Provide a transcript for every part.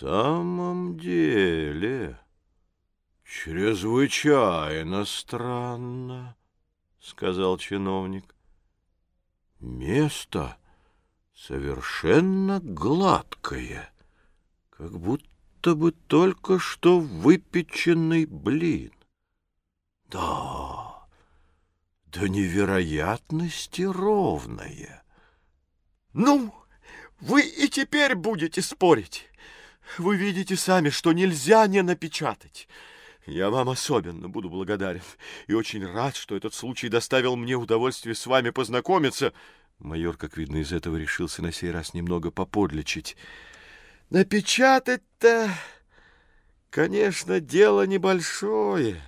самом деле, чрезвычайно странно, — сказал чиновник. Место совершенно гладкое, как будто бы только что выпеченный блин. Да, до невероятности ровное. Ну, вы и теперь будете спорить. Вы видите сами, что нельзя не напечатать. Я вам особенно буду благодарен и очень рад, что этот случай доставил мне удовольствие с вами познакомиться. Майор, как видно, из этого решился на сей раз немного поподлечить. Напечатать-то, конечно, дело небольшое,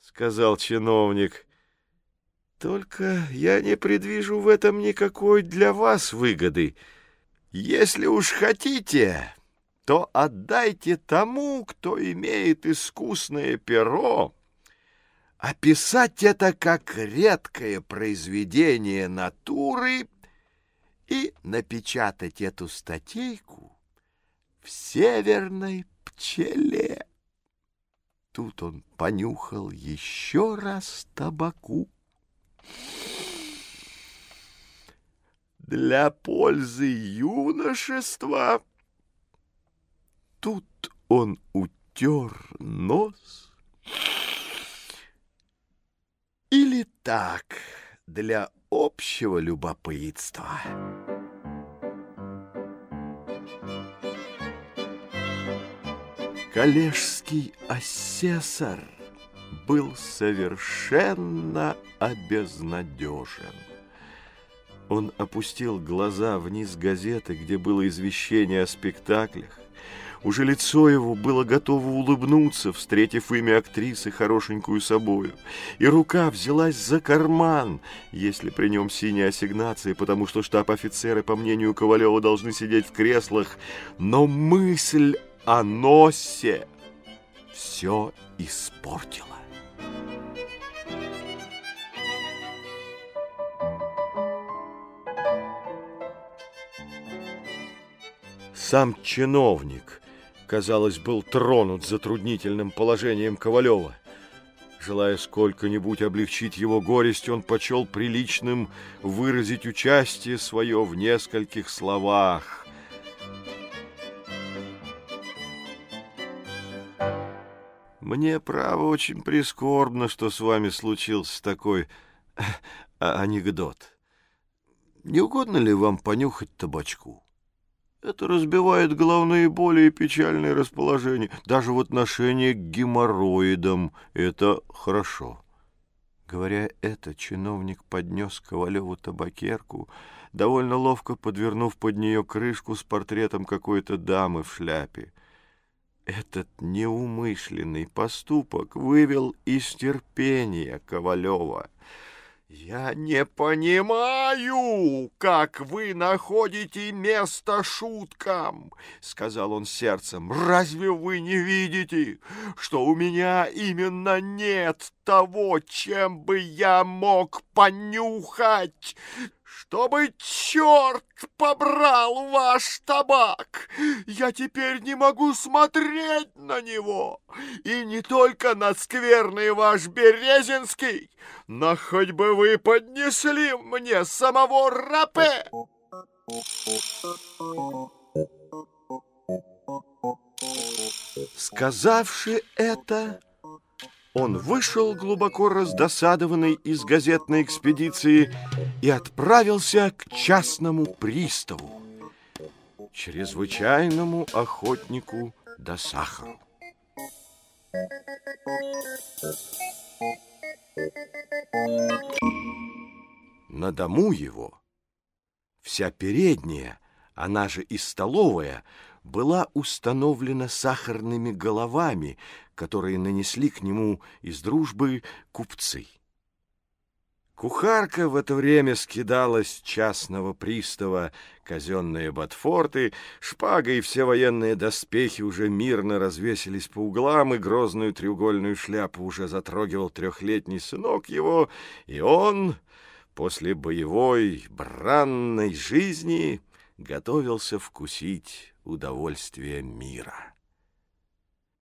сказал чиновник. Только я не предвижу в этом никакой для вас выгоды. Если уж хотите, то отдайте тому, кто имеет искусное перо, описать это как редкое произведение натуры и напечатать эту статейку в северной пчеле. Тут он понюхал еще раз табаку. Для пользы юношества Тут он утер нос. Или так, для общего любопытства. Коллежский асессор был совершенно обезнадежен. Он опустил глаза вниз газеты, где было извещение о спектаклях, уже лицо его было готово улыбнуться, встретив имя актрисы хорошенькую собою. И рука взялась за карман, если при нем синяя ассигнация, потому что штаб-офицеры, по мнению Ковалева, должны сидеть в креслах. Но мысль о носе все испортила. Сам чиновник казалось, был тронут затруднительным положением Ковалева. Желая сколько-нибудь облегчить его горесть, он почел приличным выразить участие свое в нескольких словах. Мне, право, очень прискорбно, что с вами случился такой анекдот. Не угодно ли вам понюхать табачку? Это разбивает головные боли и печальные расположения. Даже в отношении к геморроидам это хорошо. Говоря это, чиновник поднес Ковалеву табакерку, довольно ловко подвернув под нее крышку с портретом какой-то дамы в шляпе. Этот неумышленный поступок вывел из терпения Ковалева — «Я не понимаю, как вы находите место шуткам», — сказал он сердцем. «Разве вы не видите, что у меня именно нет того, чем бы я мог понюхать?» Чтобы черт побрал ваш табак. Я теперь не могу смотреть на него. И не только на скверный ваш Березинский, но хоть бы вы поднесли мне самого рапе. Сказавши это, он вышел глубоко раздосадованный из газетной экспедиции и отправился к частному приставу, чрезвычайному охотнику до сахара. На дому его вся передняя, она же и столовая, была установлена сахарными головами, которые нанесли к нему из дружбы купцы. Кухарка в это время скидала с частного пристава казенные ботфорты, шпага и все военные доспехи уже мирно развесились по углам, и грозную треугольную шляпу уже затрогивал трехлетний сынок его, и он после боевой бранной жизни готовился вкусить удовольствие мира.